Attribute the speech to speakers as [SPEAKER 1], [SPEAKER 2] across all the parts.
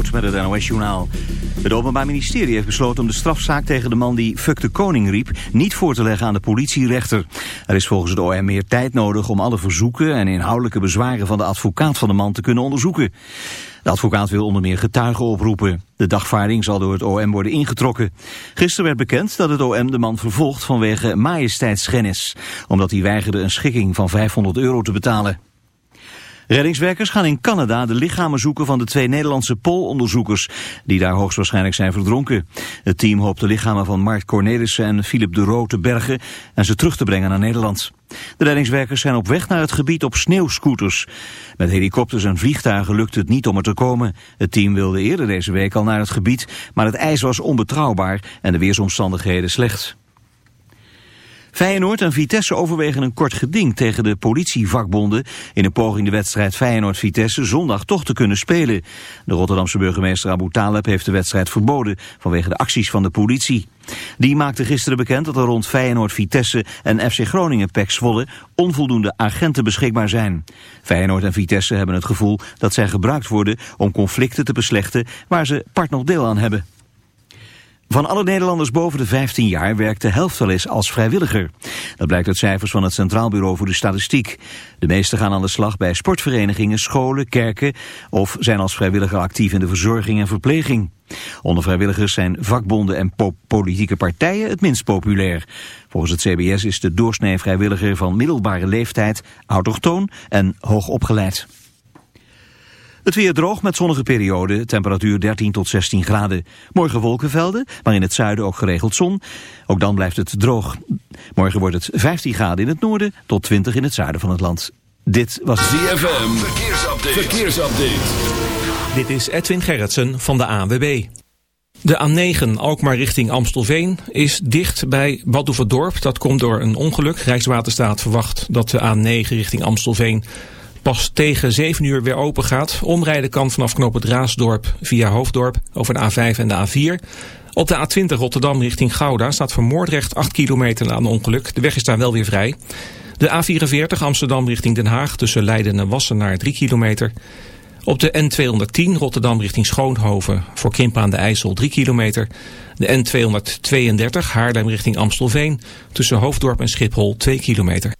[SPEAKER 1] Met het NOS-journaal. Het Openbaar Ministerie heeft besloten om de strafzaak tegen de man die Fuck de Koning riep... niet voor te leggen aan de politierechter. Er is volgens het OM meer tijd nodig om alle verzoeken en inhoudelijke bezwaren van de advocaat van de man te kunnen onderzoeken. De advocaat wil onder meer getuigen oproepen. De dagvaarding zal door het OM worden ingetrokken. Gisteren werd bekend dat het OM de man vervolgt vanwege majesteitsschennis... omdat hij weigerde een schikking van 500 euro te betalen. Reddingswerkers gaan in Canada de lichamen zoeken van de twee Nederlandse poolonderzoekers die daar hoogstwaarschijnlijk zijn verdronken. Het team hoopt de lichamen van Mark Cornelissen en Philip de Roo te bergen en ze terug te brengen naar Nederland. De reddingswerkers zijn op weg naar het gebied op sneeuwscooters. Met helikopters en vliegtuigen lukt het niet om er te komen. Het team wilde eerder deze week al naar het gebied, maar het ijs was onbetrouwbaar en de weersomstandigheden slecht. Feyenoord en Vitesse overwegen een kort geding tegen de politievakbonden... in een poging de wedstrijd Feyenoord-Vitesse zondag toch te kunnen spelen. De Rotterdamse burgemeester Abu Taleb heeft de wedstrijd verboden... vanwege de acties van de politie. Die maakte gisteren bekend dat er rond Feyenoord-Vitesse en FC Groningen-Pek Zwolle... onvoldoende agenten beschikbaar zijn. Feyenoord en Vitesse hebben het gevoel dat zij gebruikt worden... om conflicten te beslechten waar ze part nog deel aan hebben. Van alle Nederlanders boven de 15 jaar werkt de helft wel eens als vrijwilliger. Dat blijkt uit cijfers van het Centraal Bureau voor de Statistiek. De meesten gaan aan de slag bij sportverenigingen, scholen, kerken... of zijn als vrijwilliger actief in de verzorging en verpleging. Onder vrijwilligers zijn vakbonden en politieke partijen het minst populair. Volgens het CBS is de doorsnee vrijwilliger van middelbare leeftijd... autochtoon en hoogopgeleid. Het weer droog met zonnige periode, temperatuur 13 tot 16 graden. Morgen wolkenvelden, maar in het zuiden ook geregeld zon. Ook dan blijft het droog. Morgen wordt het 15 graden in het noorden tot 20 in het zuiden van het land. Dit was
[SPEAKER 2] ZFM, verkeersupdate. verkeersupdate.
[SPEAKER 3] Dit is Edwin Gerritsen van de ANWB. De A9 Alkmaar richting Amstelveen is dicht bij Badhoevedorp. Dat komt door een ongeluk. Rijkswaterstaat verwacht dat de A9 richting Amstelveen pas tegen 7 uur weer open gaat. Omrijden kan vanaf knop het Raasdorp via Hoofddorp over de A5 en de A4. Op de A20 Rotterdam richting Gouda staat voor Moordrecht 8 kilometer na een ongeluk. De weg is daar wel weer vrij. De A44 Amsterdam richting Den Haag tussen Leiden en Wassenaar 3 kilometer. Op de N210 Rotterdam richting Schoonhoven voor Krimp aan de IJssel 3 kilometer. De N232 Haarlem richting Amstelveen tussen Hoofddorp en Schiphol 2 kilometer.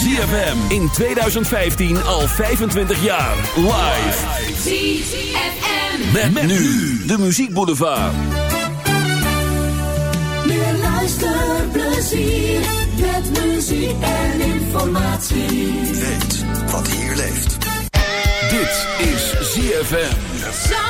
[SPEAKER 2] ZFM in 2015 al 25 jaar. Live.
[SPEAKER 4] ZFM.
[SPEAKER 2] Met, met nu de Muziekboulevard.
[SPEAKER 4] Meer luisterplezier. Met muziek en informatie.
[SPEAKER 5] Weet wat hier leeft.
[SPEAKER 2] Dit is ZFM.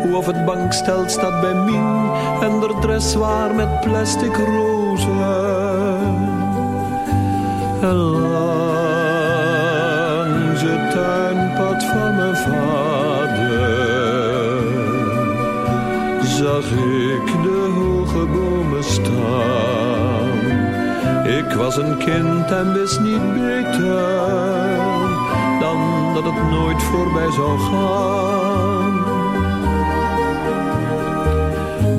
[SPEAKER 6] of het bankstel staat bij Mien en de dressoir met plastic rozen. En langs het tuinpad van mijn vader zag ik de hoge bomen staan. Ik was een kind en wist niet beter dan dat het nooit voorbij zou gaan.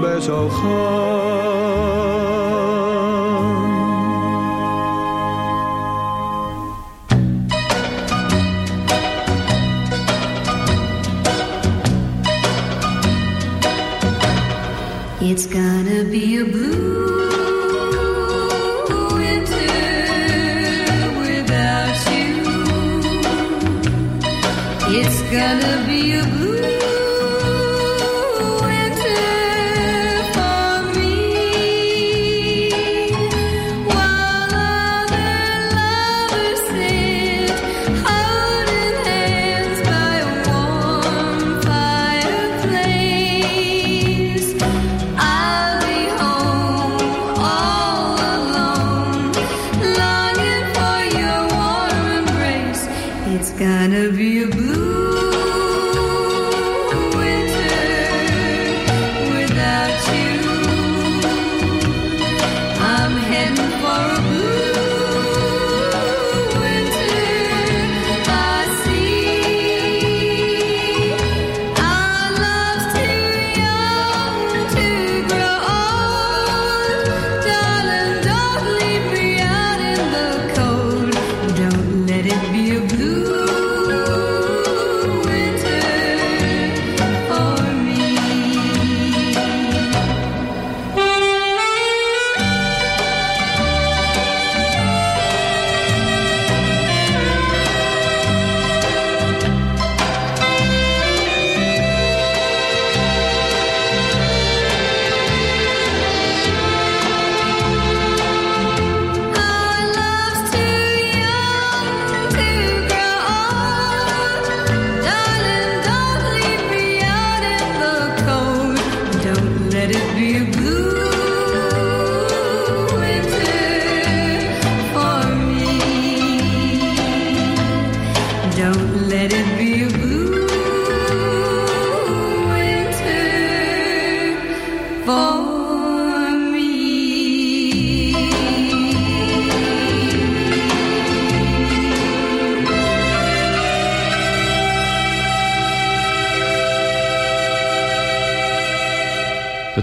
[SPEAKER 6] voorbij zou gaan?
[SPEAKER 4] It's gonna be a blue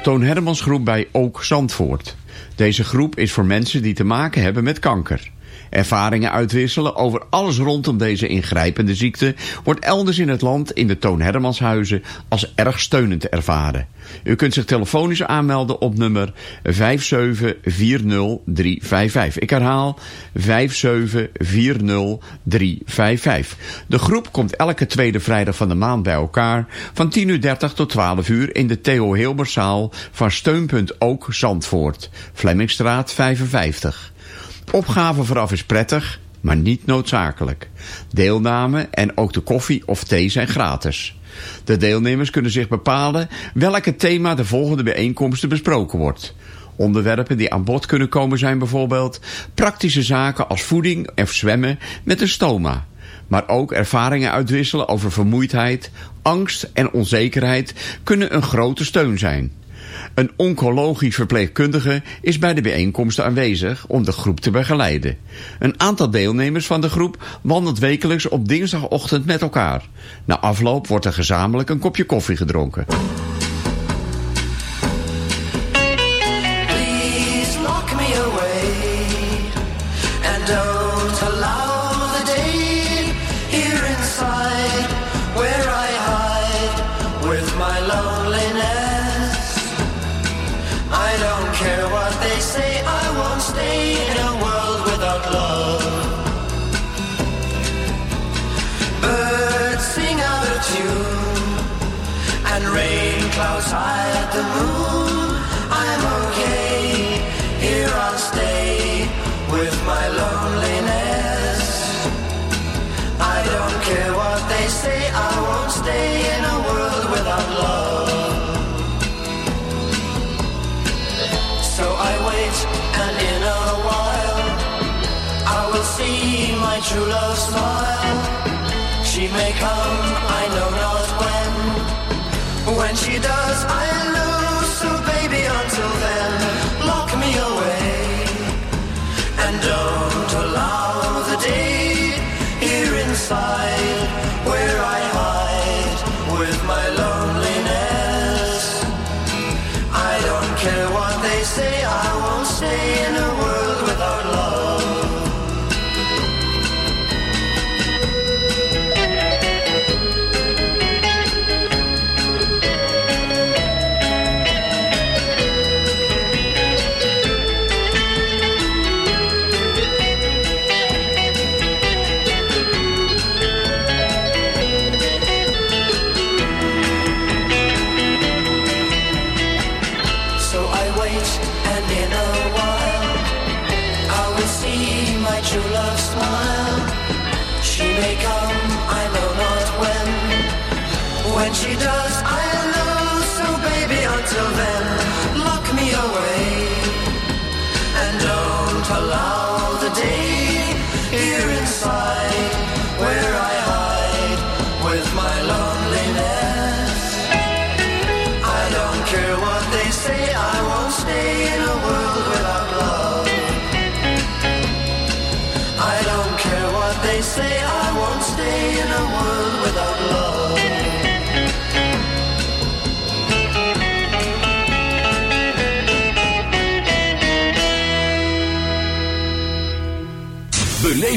[SPEAKER 7] Toon Hermans groep bij Ook Zandvoort. Deze groep is voor mensen die te maken hebben met kanker. Ervaringen uitwisselen over alles rondom deze ingrijpende ziekte wordt elders in het land in de Toon Hermanshuizen als erg steunend ervaren. U kunt zich telefonisch aanmelden op nummer 5740355. Ik herhaal 5740355. De groep komt elke tweede vrijdag van de maand bij elkaar van 10.30 uur tot 12 uur in de Theo Hilberzaal van Steunpunt Ook Zandvoort, Flemmingstraat 55. Opgave vooraf is prettig, maar niet noodzakelijk. Deelname en ook de koffie of thee zijn gratis. De deelnemers kunnen zich bepalen welke thema de volgende bijeenkomsten besproken wordt. Onderwerpen die aan bod kunnen komen zijn bijvoorbeeld praktische zaken als voeding of zwemmen met een stoma. Maar ook ervaringen uitwisselen over vermoeidheid, angst en onzekerheid kunnen een grote steun zijn. Een oncologisch verpleegkundige is bij de bijeenkomsten aanwezig om de groep te begeleiden. Een aantal deelnemers van de groep wandelt wekelijks op dinsdagochtend met elkaar. Na afloop wordt er gezamenlijk een kopje koffie gedronken.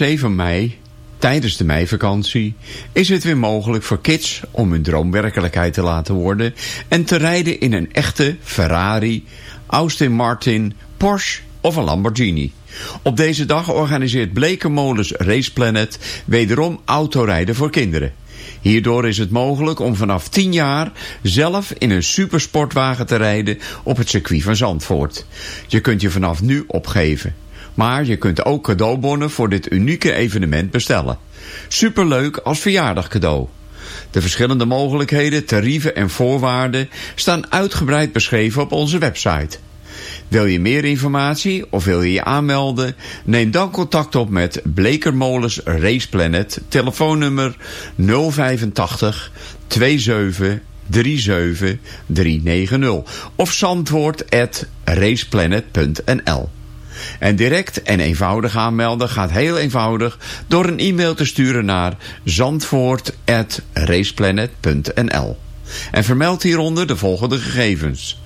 [SPEAKER 8] 7 mei, tijdens de meivakantie, is het weer mogelijk voor kids om hun droom werkelijkheid te laten worden en te rijden in een echte Ferrari, Austin Martin, Porsche of een Lamborghini. Op deze dag organiseert Blekenmolens Race Planet wederom autorijden voor kinderen. Hierdoor is het mogelijk om vanaf 10 jaar zelf in een supersportwagen te rijden op het circuit van Zandvoort. Je kunt je vanaf nu opgeven. Maar je kunt ook cadeaubonnen voor dit unieke evenement bestellen. Superleuk als verjaardagcadeau. De verschillende mogelijkheden, tarieven en voorwaarden staan uitgebreid beschreven op onze website. Wil je meer informatie of wil je je aanmelden? Neem dan contact op met Blekermolens Race Planet, telefoonnummer 085 27 37 390 of zandwoord at raceplanet.nl. En direct en eenvoudig aanmelden gaat heel eenvoudig door een e-mail te sturen naar zandvoort.raceplanet.nl. En vermeld hieronder de volgende gegevens.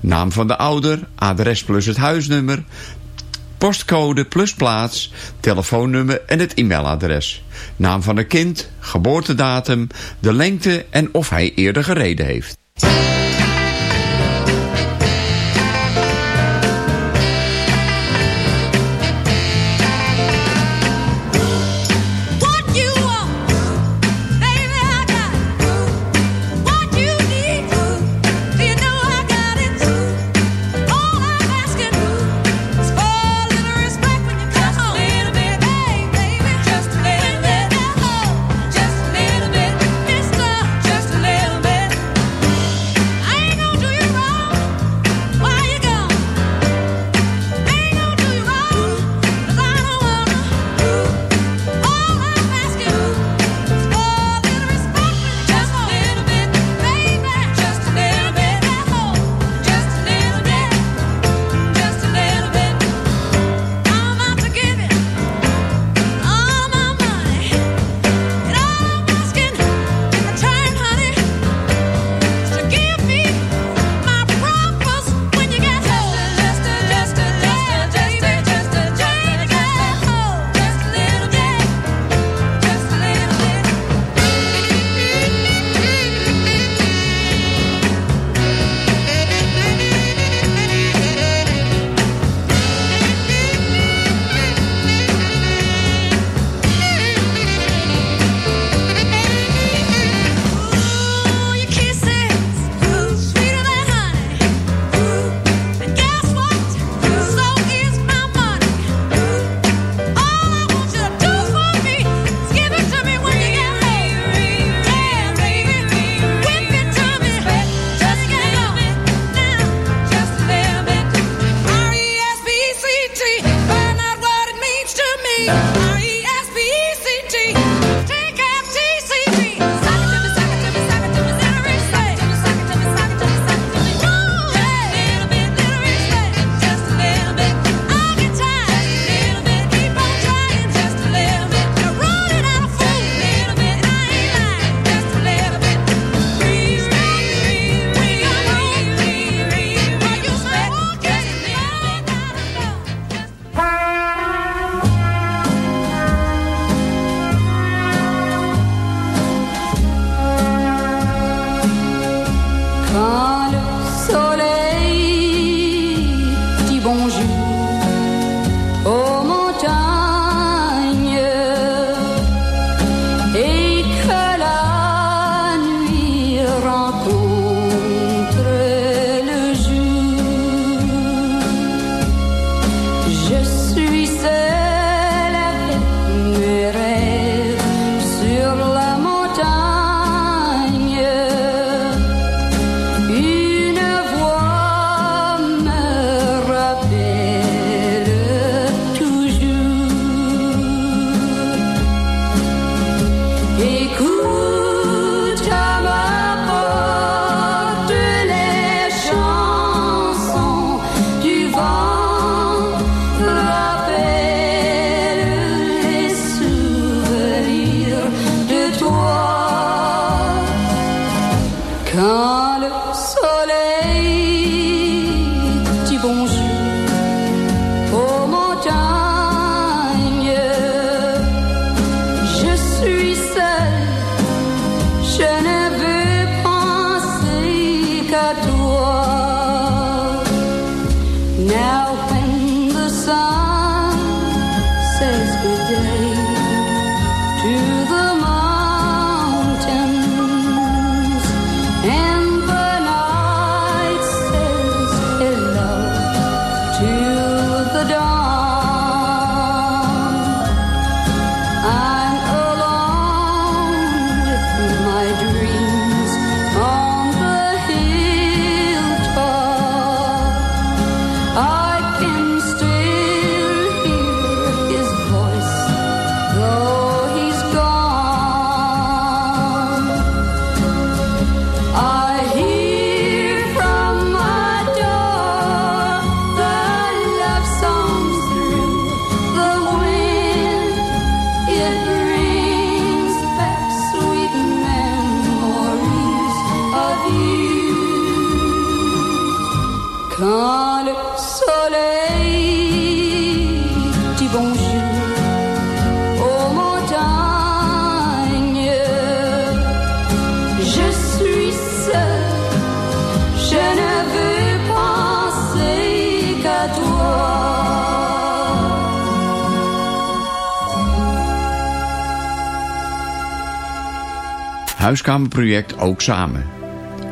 [SPEAKER 8] Naam van de ouder, adres plus het huisnummer, postcode plus plaats, telefoonnummer en het e-mailadres. Naam van een kind, geboortedatum, de lengte en of hij eerder gereden heeft.
[SPEAKER 9] Soleil je suis.
[SPEAKER 8] Huiskamerproject Ook Samen.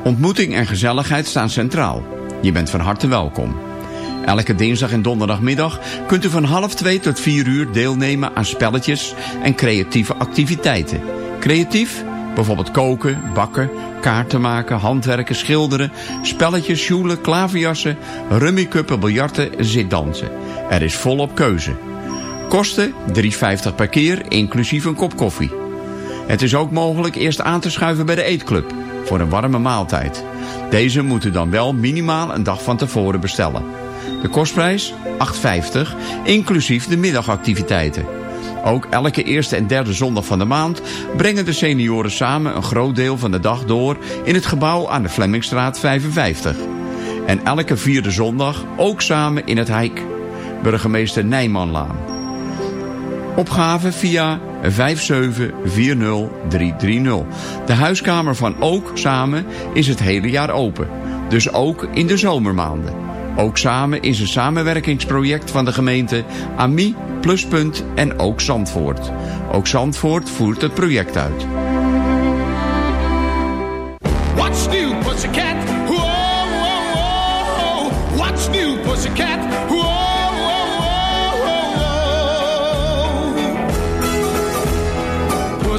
[SPEAKER 8] Ontmoeting en gezelligheid staan centraal. Je bent van harte welkom. Elke dinsdag en donderdagmiddag kunt u van half twee tot vier uur deelnemen aan spelletjes en creatieve activiteiten. Creatief? Bijvoorbeeld koken, bakken, kaarten maken, handwerken, schilderen, spelletjes, sjoelen, klaverjassen, rummikuppen, biljarten, zitdansen. Er is volop keuze. Kosten 3,50 per keer, inclusief een kop koffie. Het is ook mogelijk eerst aan te schuiven bij de eetclub voor een warme maaltijd. Deze moet u dan wel minimaal een dag van tevoren bestellen. De kostprijs 8,50 inclusief de middagactiviteiten. Ook elke eerste en derde zondag van de maand brengen de senioren samen een groot deel van de dag door in het gebouw aan de Flemmingstraat 55. En elke vierde zondag ook samen in het Hijk. Burgemeester Nijmanlaan. Opgave via 5740330. De huiskamer van Ook Samen is het hele jaar open. Dus ook in de zomermaanden. Ook Samen is een samenwerkingsproject van de gemeente AMI, Pluspunt en Ook Zandvoort. Ook Zandvoort voert het project uit.
[SPEAKER 10] What's new, pussycat? Whoa, whoa, whoa. What's new, pussycat?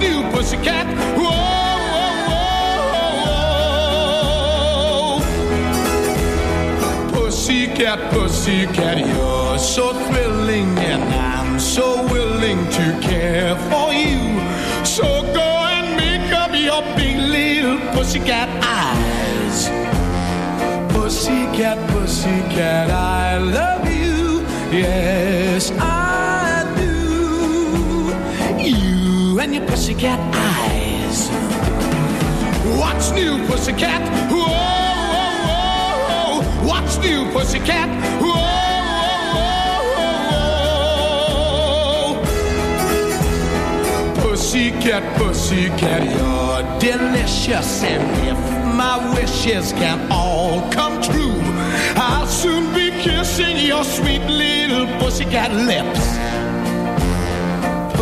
[SPEAKER 10] whoa. New, pussycat? Whoa, whoa, whoa. Pussycat, pussycat, you're so thrilling, and I'm so willing to care for you. So go and make up your big little pussycat eyes. Pussycat, pussycat, I love you. Yes, I and your pussycat eyes. What's new, pussycat? Whoa, whoa, whoa. What's new, pussycat? Whoa, whoa, whoa. Pussycat, pussycat, you're delicious. And if my wishes can all come true, I'll soon be kissing your sweet little pussycat lips.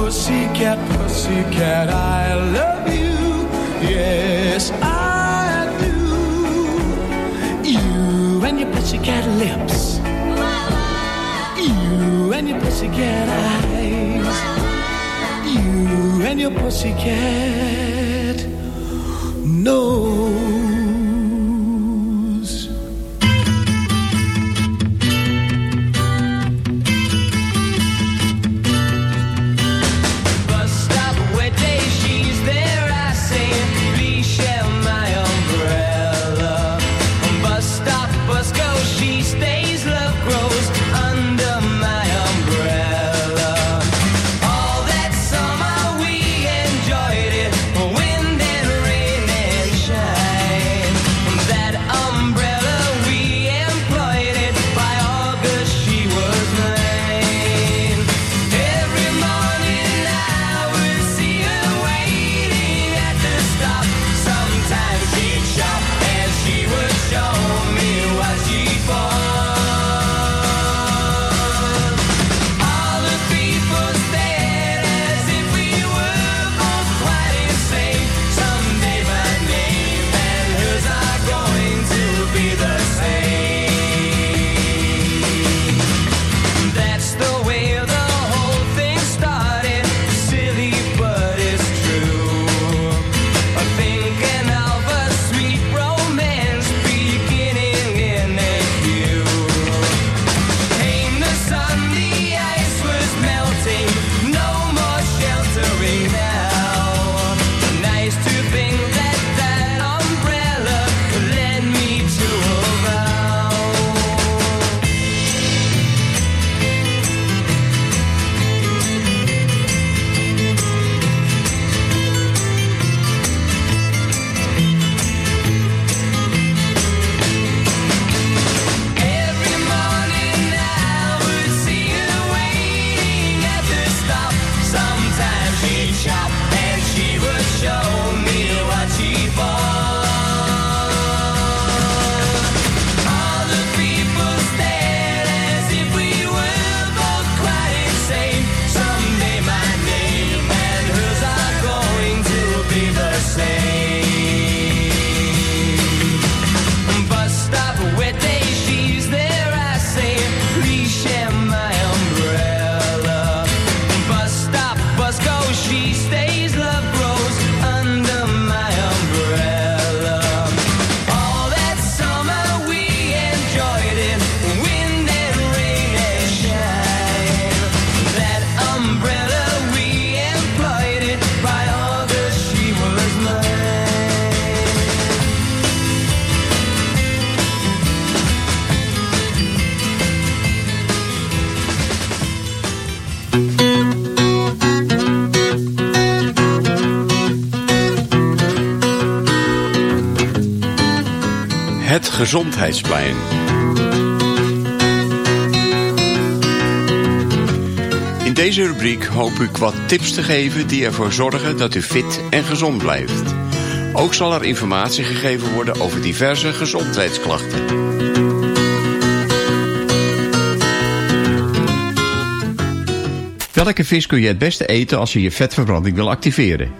[SPEAKER 10] Pussycat, pussycat, I love you. Yes, I do. You and your pussycat lips. You and your pussycat eyes. You and your pussycat nose.
[SPEAKER 8] Gezondheidsplein. In deze rubriek hoop ik wat tips te geven die ervoor zorgen dat u fit en gezond blijft. Ook zal er informatie gegeven worden over diverse gezondheidsklachten. Welke vis kun je het beste eten als je je vetverbranding wil activeren?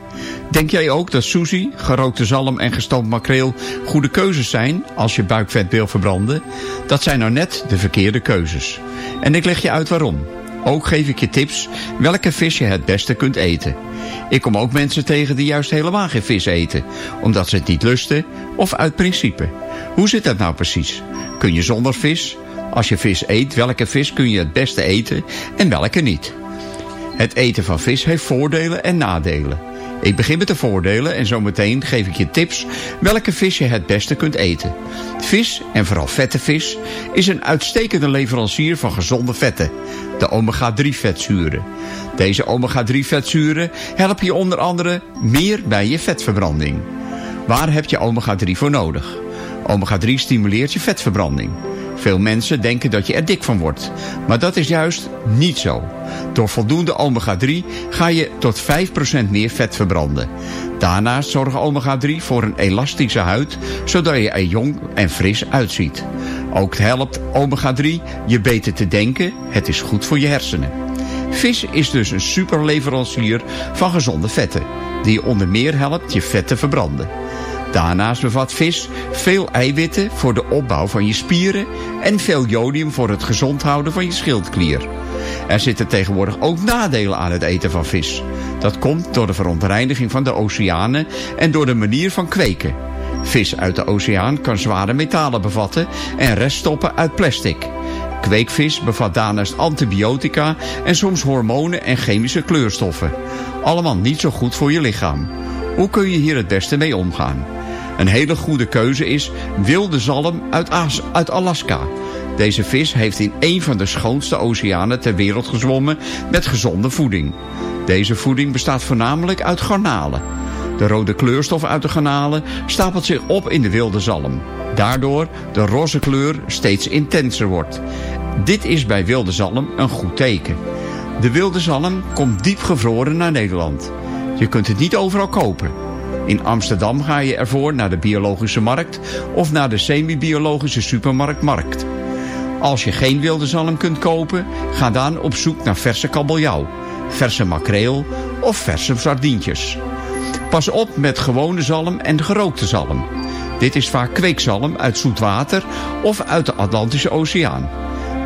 [SPEAKER 8] Denk jij ook dat sushi, gerookte zalm en gestoomd makreel goede keuzes zijn als je buikvet wil verbranden? Dat zijn nou net de verkeerde keuzes. En ik leg je uit waarom. Ook geef ik je tips welke vis je het beste kunt eten. Ik kom ook mensen tegen die juist helemaal geen vis eten, omdat ze het niet lusten of uit principe. Hoe zit dat nou precies? Kun je zonder vis? Als je vis eet, welke vis kun je het beste eten en welke niet? Het eten van vis heeft voordelen en nadelen. Ik begin met de voordelen en zometeen geef ik je tips welke vis je het beste kunt eten. Vis, en vooral vette vis, is een uitstekende leverancier van gezonde vetten, de omega-3 vetzuren. Deze omega-3 vetzuren helpen je onder andere meer bij je vetverbranding. Waar heb je omega-3 voor nodig? Omega-3 stimuleert je vetverbranding. Veel mensen denken dat je er dik van wordt, maar dat is juist niet zo. Door voldoende omega-3 ga je tot 5% meer vet verbranden. Daarnaast zorgt omega-3 voor een elastische huid, zodat je er jong en fris uitziet. Ook helpt omega-3 je beter te denken, het is goed voor je hersenen. Vis is dus een superleverancier van gezonde vetten, die je onder meer helpt je vet te verbranden. Daarnaast bevat vis veel eiwitten voor de opbouw van je spieren en veel jodium voor het gezond houden van je schildklier. Er zitten tegenwoordig ook nadelen aan het eten van vis. Dat komt door de verontreiniging van de oceanen en door de manier van kweken. Vis uit de oceaan kan zware metalen bevatten en reststoffen uit plastic. Kweekvis bevat daarnaast antibiotica en soms hormonen en chemische kleurstoffen. Allemaal niet zo goed voor je lichaam. Hoe kun je hier het beste mee omgaan? Een hele goede keuze is wilde zalm uit, uit Alaska. Deze vis heeft in een van de schoonste oceanen ter wereld gezwommen met gezonde voeding. Deze voeding bestaat voornamelijk uit garnalen. De rode kleurstof uit de garnalen stapelt zich op in de wilde zalm. Daardoor de roze kleur steeds intenser wordt. Dit is bij wilde zalm een goed teken. De wilde zalm komt diep gevroren naar Nederland. Je kunt het niet overal kopen. In Amsterdam ga je ervoor naar de biologische markt of naar de semi-biologische supermarkt Markt. Als je geen wilde zalm kunt kopen, ga dan op zoek naar verse kabeljauw, verse makreel of verse sardientjes. Pas op met gewone zalm en gerookte zalm. Dit is vaak kweekzalm uit zoet water of uit de Atlantische Oceaan.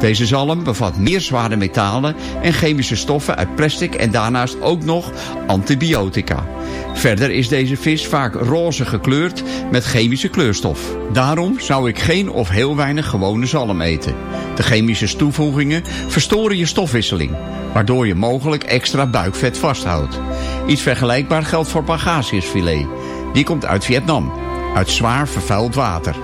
[SPEAKER 8] Deze zalm bevat meer zware metalen en chemische stoffen uit plastic en daarnaast ook nog antibiotica. Verder is deze vis vaak roze gekleurd met chemische kleurstof. Daarom zou ik geen of heel weinig gewone zalm eten. De chemische toevoegingen verstoren je stofwisseling, waardoor je mogelijk extra buikvet vasthoudt. Iets vergelijkbaar geldt voor pangasiusfilet. Die komt uit Vietnam, uit zwaar vervuild water,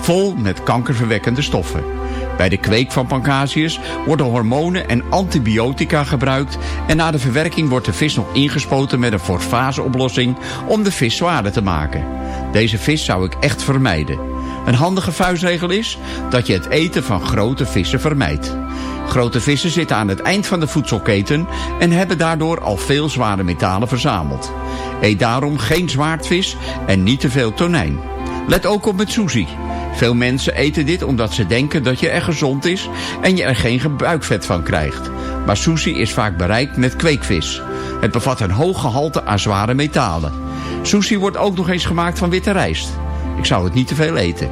[SPEAKER 8] vol met kankerverwekkende stoffen. Bij de kweek van Pancasius worden hormonen en antibiotica gebruikt... en na de verwerking wordt de vis nog ingespoten met een fosfaseoplossing... om de vis zwaarder te maken. Deze vis zou ik echt vermijden. Een handige vuistregel is dat je het eten van grote vissen vermijdt. Grote vissen zitten aan het eind van de voedselketen... en hebben daardoor al veel zware metalen verzameld. Eet daarom geen zwaardvis en niet te veel tonijn. Let ook op met sushi. Veel mensen eten dit omdat ze denken dat je er gezond is en je er geen buikvet van krijgt. Maar sushi is vaak bereikt met kweekvis. Het bevat een hoog gehalte aan zware metalen. Sushi wordt ook nog eens gemaakt van witte rijst. Ik zou het niet te veel eten.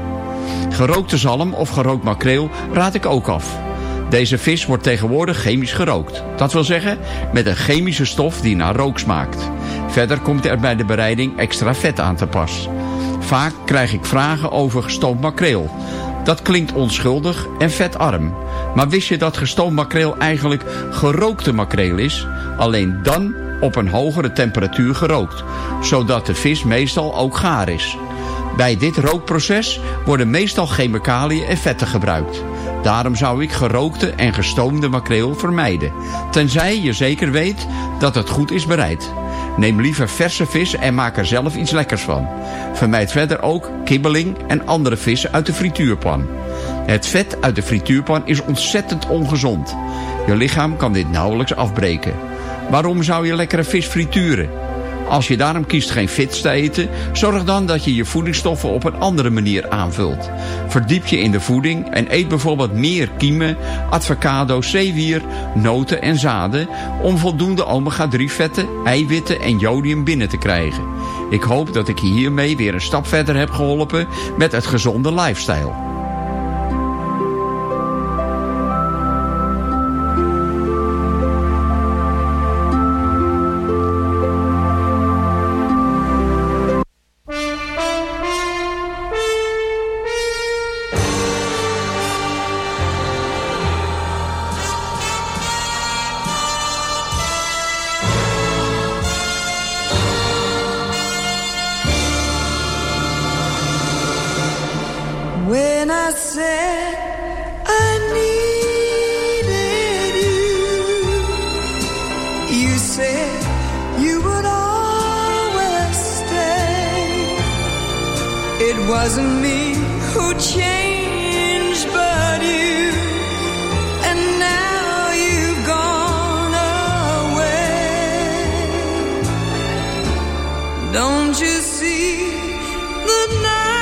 [SPEAKER 8] Gerookte zalm of gerookt makreel raad ik ook af. Deze vis wordt tegenwoordig chemisch gerookt. Dat wil zeggen met een chemische stof die naar rook smaakt. Verder komt er bij de bereiding extra vet aan te pas. Vaak krijg ik vragen over gestoomd makreel. Dat klinkt onschuldig en vetarm. Maar wist je dat gestoomd makreel eigenlijk gerookte makreel is? Alleen dan op een hogere temperatuur gerookt. Zodat de vis meestal ook gaar is. Bij dit rookproces worden meestal chemicaliën en vetten gebruikt. Daarom zou ik gerookte en gestoomde makreel vermijden. Tenzij je zeker weet dat het goed is bereid. Neem liever verse vis en maak er zelf iets lekkers van. Vermijd verder ook kibbeling en andere vis uit de frituurpan. Het vet uit de frituurpan is ontzettend ongezond. Je lichaam kan dit nauwelijks afbreken. Waarom zou je lekkere vis frituren? Als je daarom kiest geen vis te eten, zorg dan dat je je voedingsstoffen op een andere manier aanvult. Verdiep je in de voeding en eet bijvoorbeeld meer kiemen, avocado, zeewier, noten en zaden om voldoende omega-3 vetten, eiwitten en jodium binnen te krijgen. Ik hoop dat ik je hiermee weer een stap verder heb geholpen met het gezonde lifestyle.
[SPEAKER 11] Don't you see that now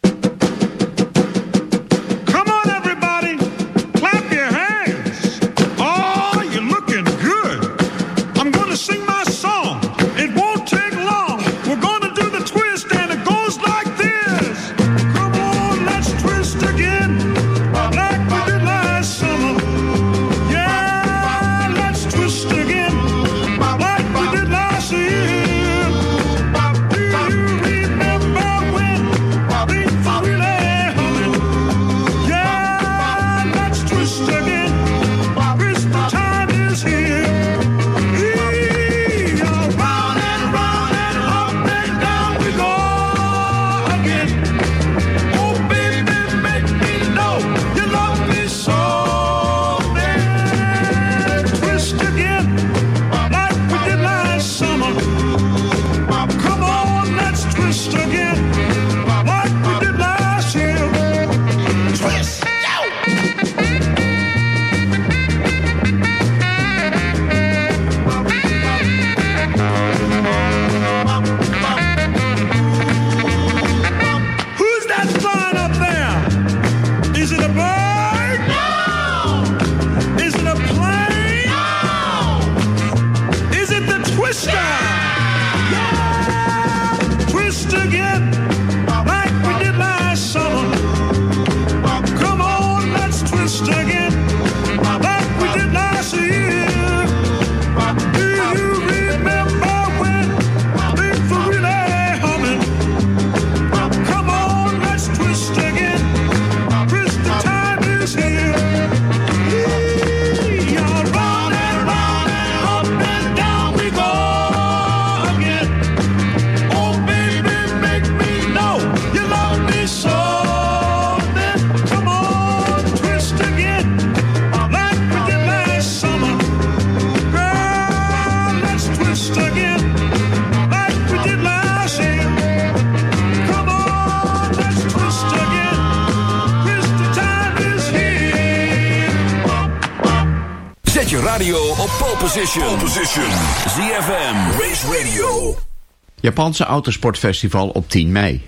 [SPEAKER 2] ZFM, Race Radio.
[SPEAKER 8] Japanse Autosportfestival op 10 mei.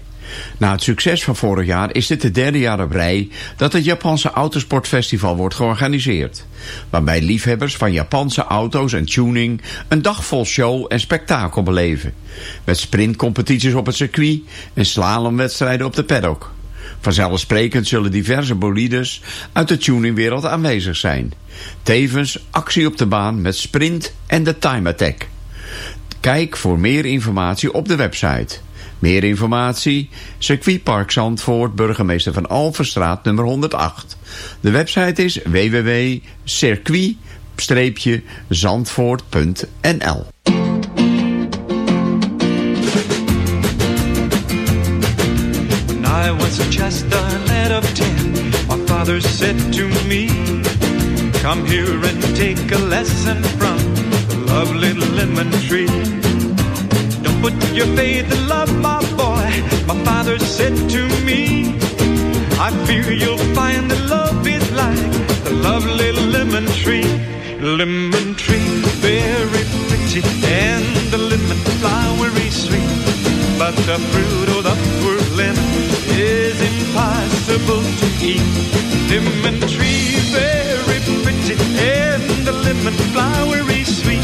[SPEAKER 8] Na het succes van vorig jaar is dit de derde jaar op rij dat het Japanse Autosportfestival wordt georganiseerd. Waarbij liefhebbers van Japanse auto's en tuning een dag vol show en spektakel beleven. Met sprintcompetities op het circuit en slalomwedstrijden op de paddock. Vanzelfsprekend zullen diverse bolides uit de tuningwereld aanwezig zijn. Tevens actie op de baan met sprint en de time attack. Kijk voor meer informatie op de website. Meer informatie, circuitpark Zandvoort, burgemeester van Alverstraat nummer 108. De website is www.circuit-zandvoort.nl
[SPEAKER 12] I was just a lad of ten, my father said to me, Come here and take a lesson from the lovely lemon tree. Don't put your faith in love, my boy, my father said to me. I fear you'll find that love is like the lovely lemon tree. Lemon tree, very pretty, and the lemon flowery sweet. But the fruit eat. Lemon tree, very pretty, and the lemon flowery sweet.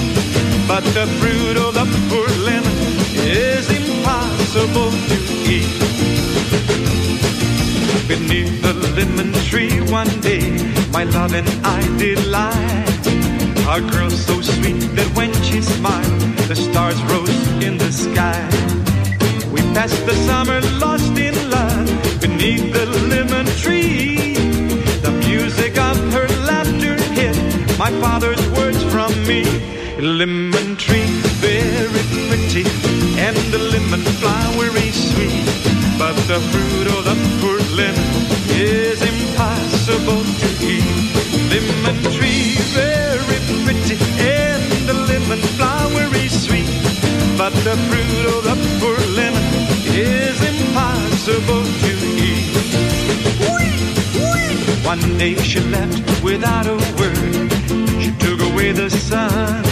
[SPEAKER 12] But the fruit of the poor lemon is impossible to eat. Beneath the lemon tree one day, my love and I did lie. A girl so sweet that when she smiled, the stars rose in the sky. We the summer lost in love beneath the lemon tree. The music of her laughter hid my father's words from me. Lemon tree, very pretty, and the lemon flowery sweet. But the fruit of the poor lemon is impossible to eat. Lemon tree, very pretty, and the lemon flowery sweet. But the fruit of the poor is impossible to eat. One day she left without a word. She took away the sun.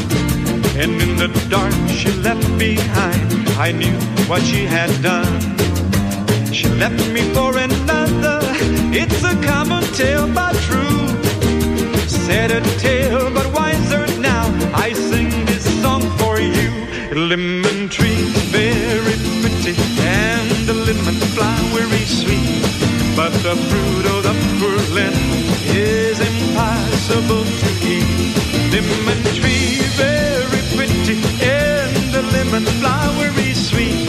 [SPEAKER 12] And in the dark she left behind. I knew what she had done. She left me for another. It's a common tale, but true. Said a tale, but wiser now. I sing this song for you. Lemon tree, lemon flowery sweet. But the fruit of the poor lemon is impossible to eat. Lemon tree, very pretty, and the lemon flowery sweet.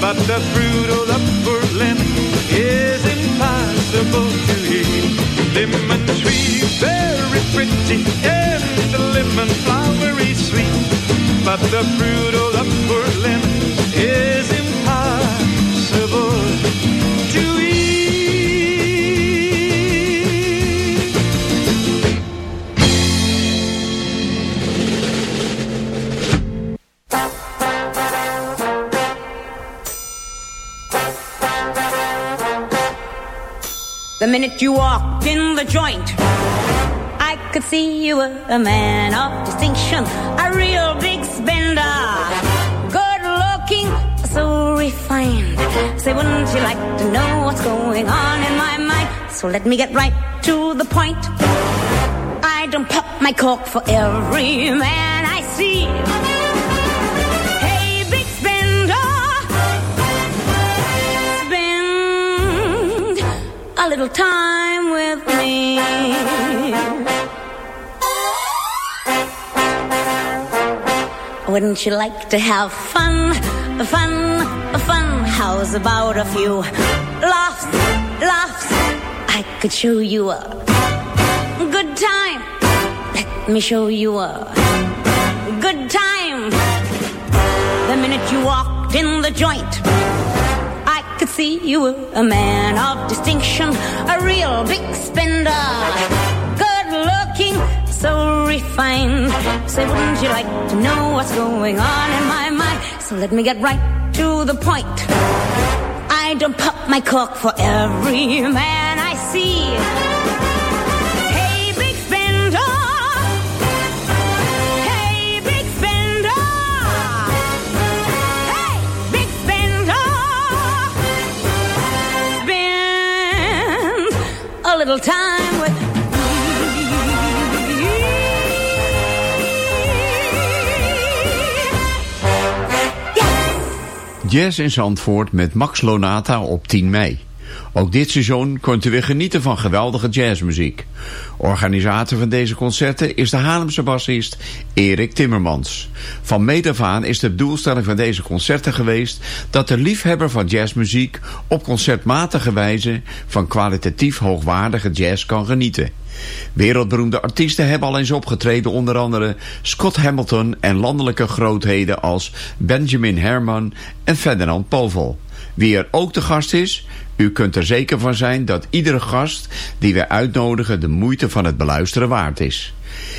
[SPEAKER 12] But the fruit of the poor lemon is impossible to eat. Lemon tree, very pretty, and the lemon flowery sweet. But the fruit of the poor lemon
[SPEAKER 13] The minute you walked in the joint, I could see you were a man of distinction, a real big spender. Good looking, so refined. Say, wouldn't you like to know what's going on in my mind? So let me get right to the point. I don't pop my cork for every man I see. A little time with me. Wouldn't you like to have fun, fun, fun? How's about a few laughs, laughs? I could show you a good time. Let me show you a good time. The minute you walked in the joint, see you were a man of distinction, a real big spender. Good looking, so refined. Say, wouldn't you like to know what's going on in my mind? So let me get right to the point. I don't pop my cork for every man I see. Time with
[SPEAKER 8] Jazz in Zandvoort met Max Lonata op 10 mei. Ook dit seizoen kunt u weer genieten van geweldige jazzmuziek. Organisator van deze concerten is de Haarlemse bassist Erik Timmermans. Van meet af aan is de doelstelling van deze concerten geweest... dat de liefhebber van jazzmuziek op concertmatige wijze... van kwalitatief hoogwaardige jazz kan genieten. Wereldberoemde artiesten hebben al eens opgetreden, onder andere Scott Hamilton en landelijke grootheden als Benjamin Herman en Ferdinand Povel. Wie er ook de gast is, u kunt er zeker van zijn dat iedere gast die wij uitnodigen de moeite van het beluisteren waard is.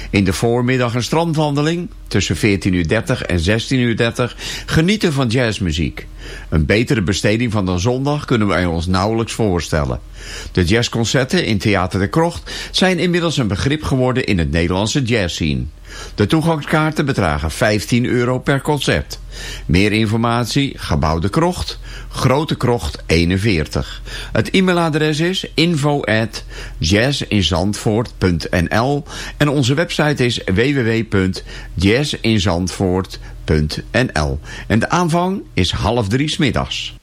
[SPEAKER 8] In de voormiddag een strandwandeling tussen 14.30 uur en 16.30 uur genieten van jazzmuziek. Een betere besteding van dan zondag kunnen wij ons nauwelijks voorstellen. De jazzconcerten in Theater de Krocht zijn inmiddels een begrip geworden in het Nederlandse jazzscene. De toegangskaarten bedragen 15 euro per concert. Meer informatie, Gebouw de Krocht, Grote Krocht 41. Het e-mailadres is info at en onze website is www.jazzinzandvoort.nl En de aanvang is half drie smiddags.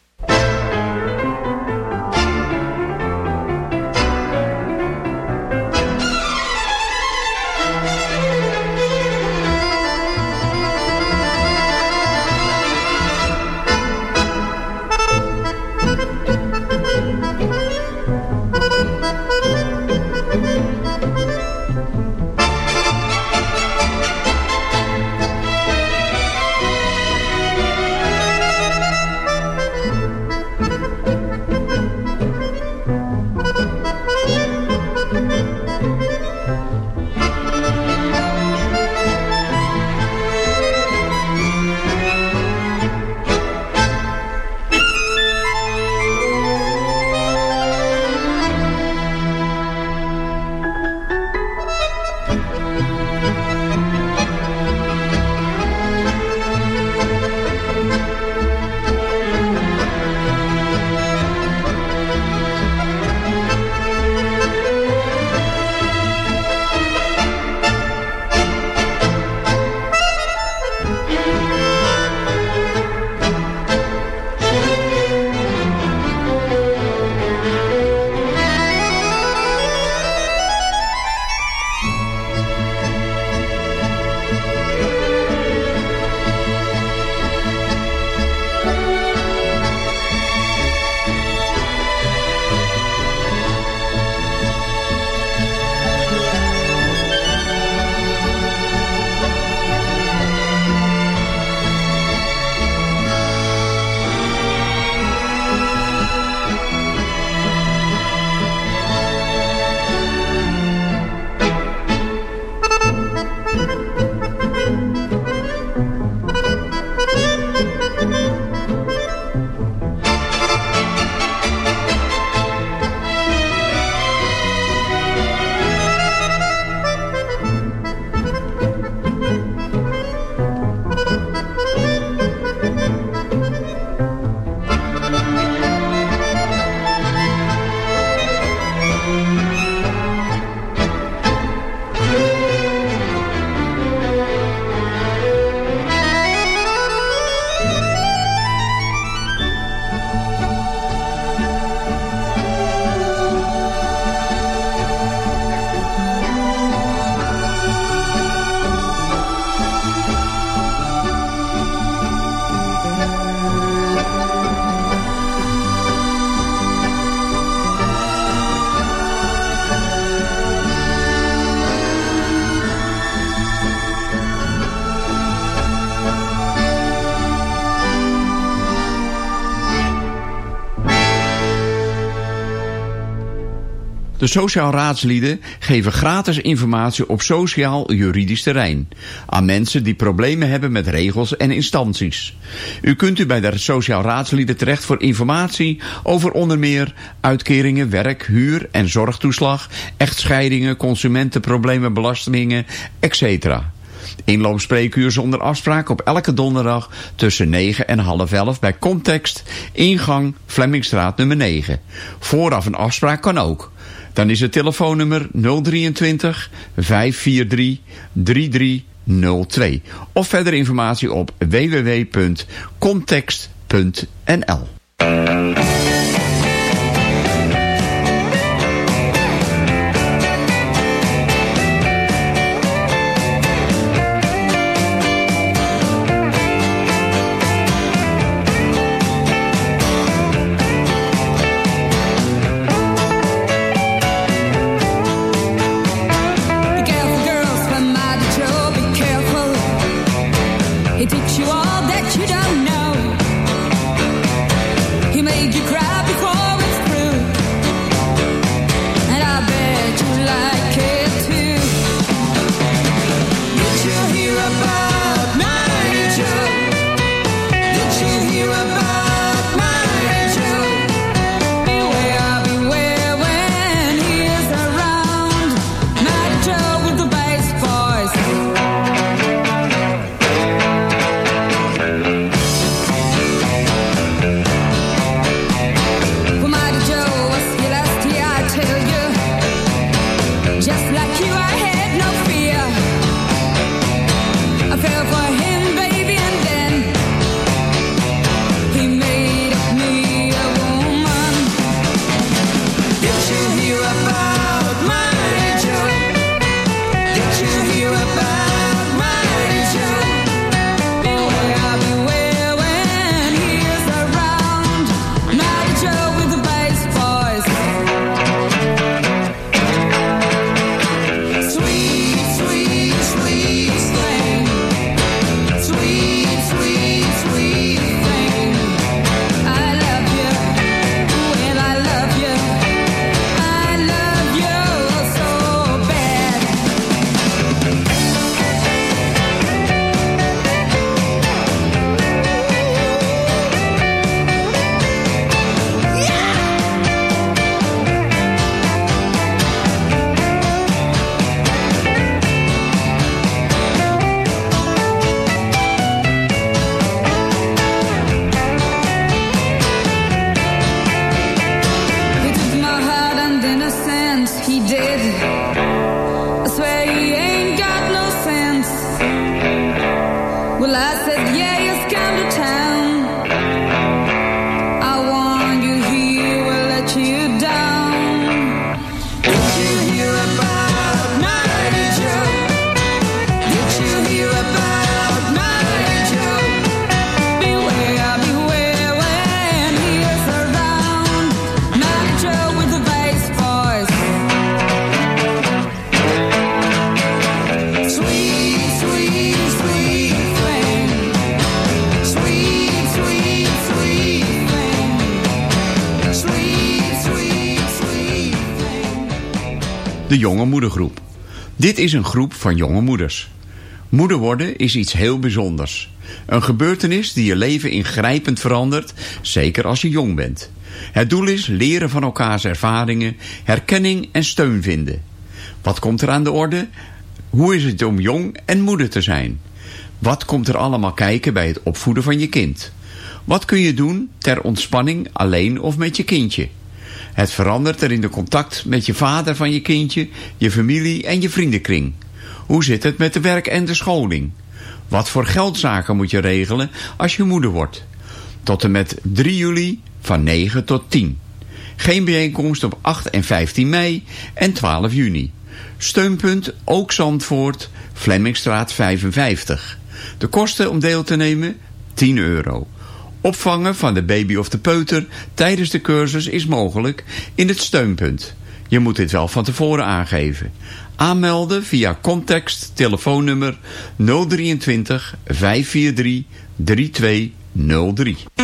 [SPEAKER 8] Sociaal raadslieden geven gratis informatie op sociaal-juridisch terrein aan mensen die problemen hebben met regels en instanties. U kunt u bij de sociaal raadslieden terecht voor informatie over onder meer uitkeringen, werk, huur en zorgtoeslag, echtscheidingen, consumentenproblemen, belastingen, etc.
[SPEAKER 4] Inloopspreekuur zonder afspraak op elke donderdag tussen 9 en half 11 bij Context, ingang Flemmingstraat nummer 9. Vooraf een afspraak kan ook. Dan is het telefoonnummer 023 543 3302. Of verder informatie op www.context.nl. Moedergroep. Dit is een groep van jonge moeders. Moeder worden is iets heel bijzonders. Een gebeurtenis die je leven ingrijpend verandert, zeker als je jong bent. Het doel is leren van elkaars ervaringen, herkenning en steun vinden. Wat komt er aan de orde? Hoe is het om jong en moeder te zijn? Wat komt er allemaal kijken bij het opvoeden van je kind? Wat kun je doen ter ontspanning alleen of met je kindje? Het verandert er in de contact met je vader van je kindje, je familie en je vriendenkring. Hoe zit het met de werk en de scholing? Wat voor geldzaken moet je regelen als je moeder wordt? Tot en met 3 juli van 9 tot 10. Geen bijeenkomst op 8 en 15 mei en 12 juni. Steunpunt ook Zandvoort, Flemmingstraat 55. De kosten om deel te nemen 10 euro. Opvangen van de baby of de peuter tijdens de cursus is mogelijk in het steunpunt. Je moet dit wel van tevoren aangeven. Aanmelden via context telefoonnummer 023 543 3203.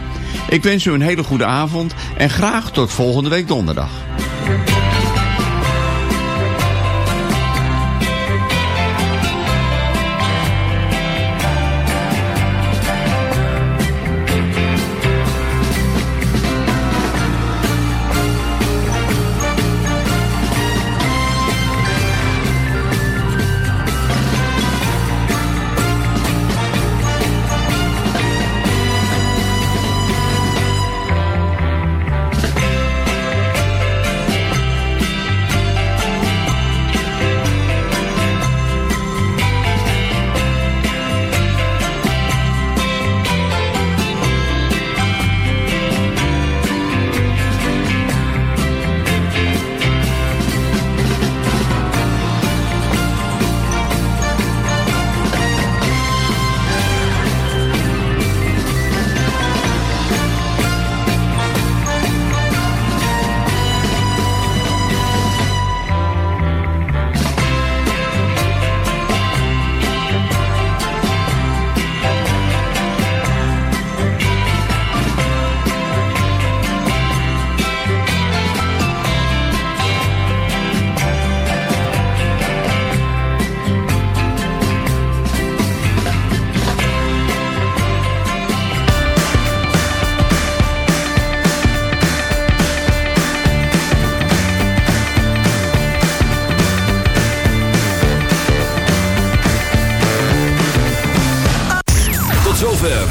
[SPEAKER 8] Ik wens u een hele goede avond en graag tot volgende week donderdag.